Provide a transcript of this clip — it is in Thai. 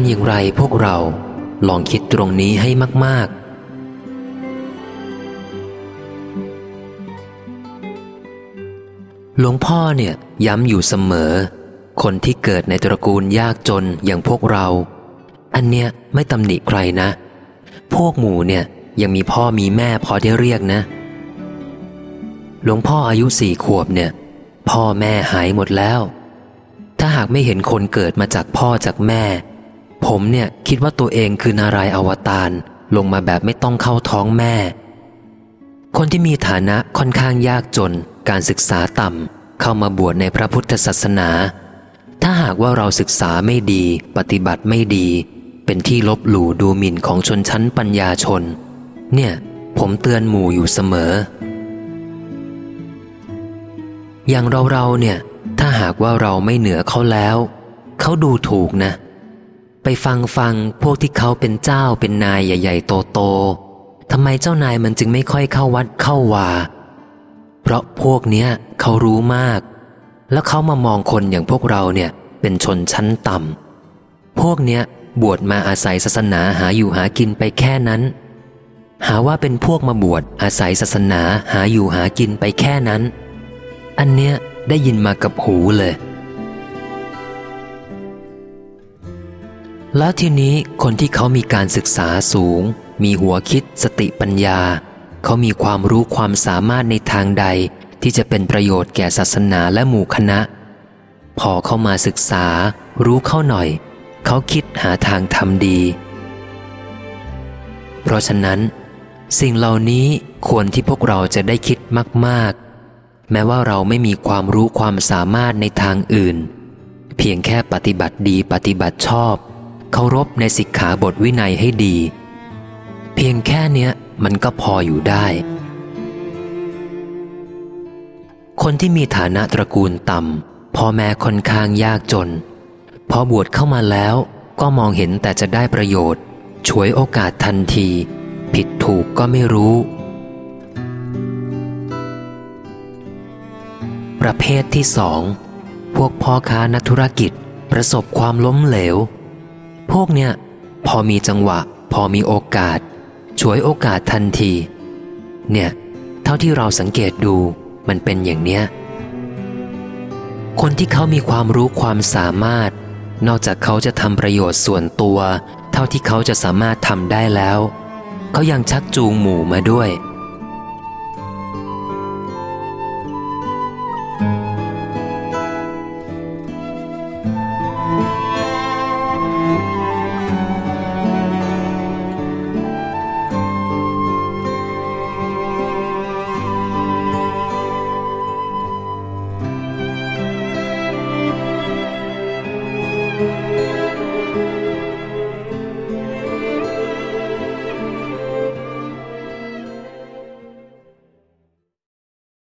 ำอย่างไรพวกเราลองคิดตรงนี้ให้มาก ๆหลวงพ่อเนี่ยย้ำอยู่เสมอ คนที่เกิดในตระกูลยากจนอย่างพวกเรา อันเนี้ยไม่ตำหนิใครนะ พวกหมูเนี่ยยังมีพ่อมีแม่พอได้เรียกนะ หลวงพ่ออายุสี่ขวบเนี่ย พ่อแม่หายหมดแล้ว ถ้าหากไม่เห็นคนเกิดมาจากพ่อจากแม่ ผมเนี่ยคิดว่าตัวเองคือนารายอวตารลงมาแบบไม่ต้องเข้าท้องแม่ คนที่มีฐานะค่อนข้างยากจน การศึกษาต่ำเข้ามาบวชในพระพุทธศาสนา ถ้าหากว่าเราศึกษาไม่ดี ปฏิบัติไม่ดี เป็นที่ลบหลู่ดูหมิ่นของชนชั้นปัญญาชน เนี่ย ผมเตือนหมู่อยู่เสมอ อย่างเราเราเนี่ย ถ้าหากว่าเราไม่เหนือเขาแล้ว เขาดูถูกนะ ไปฟังฟังพวกที่เขาเป็นเจ้าเป็นนายใหญ่ ๆ โตๆทำไมเจ้านายมันจึงไม่ค่อยเข้าวัดเข้าวา เพราะพวกเนี้ยเขารู้มาก แล้วเขามามองคนอย่างพวกเราเนี่ยเป็นชนชั้นต่ำพวกเนี้ยบวชมาอาศัยศาสนาหาอยู่หากินไปแค่นั้น หาว่าเป็นพวกมาบวชอาศัยศาสนาหาอยู่หากินไปแค่นั้น อันเนี้ยได้ยินมากับหูเลย แล้วทีนี้คนที่เขามีการศึกษาสูง มีหัวคิดสติปัญญา เขามีความรู้ความสามารถในทางใด ที่จะเป็นประโยชน์แก่ศาสนาและหมู่คณะ พอเข้ามาศึกษา รู้เข้าหน่อย เขาคิดหาทางทำดี เพราะฉะนั้น สิ่งเหล่านี้ควรที่พวกเราจะได้คิดมาก ๆ แม้ว่าเราไม่มีความรู้ความสามารถในทางอื่น เพียงแค่ปฏิบัติดีปฏิบัติชอบ เคารพในสิกขาบทวินัยให้ดี เพียงแค่เนี้ยมันก็พออยู่ได้ คนที่มีฐานะตระกูลต่ำพ่อแม่ค่อนข้างยากจน พอบวชเข้ามาแล้วก็มองเห็นแต่จะได้ประโยชน์ฉวยโอกาสทันที ผิดถูกก็ไม่รู้ ประเภทที่สองพวกพ่อค้านักธุรกิจประสบความล้มเหลว พวกเนี้ยพอมีจังหวะ พอมีโอกาส ฉวยโอกาสทันที เนี่ย เท่าที่เราสังเกตดูมันเป็นอย่างเนี้ย คนที่เขามีความรู้ความสามารถ นอกจากเขาจะทำประโยชน์ส่วนตัว เท่าที่เขาจะสามารถทำได้แล้ว เขายังชักจูงหมู่มาด้วย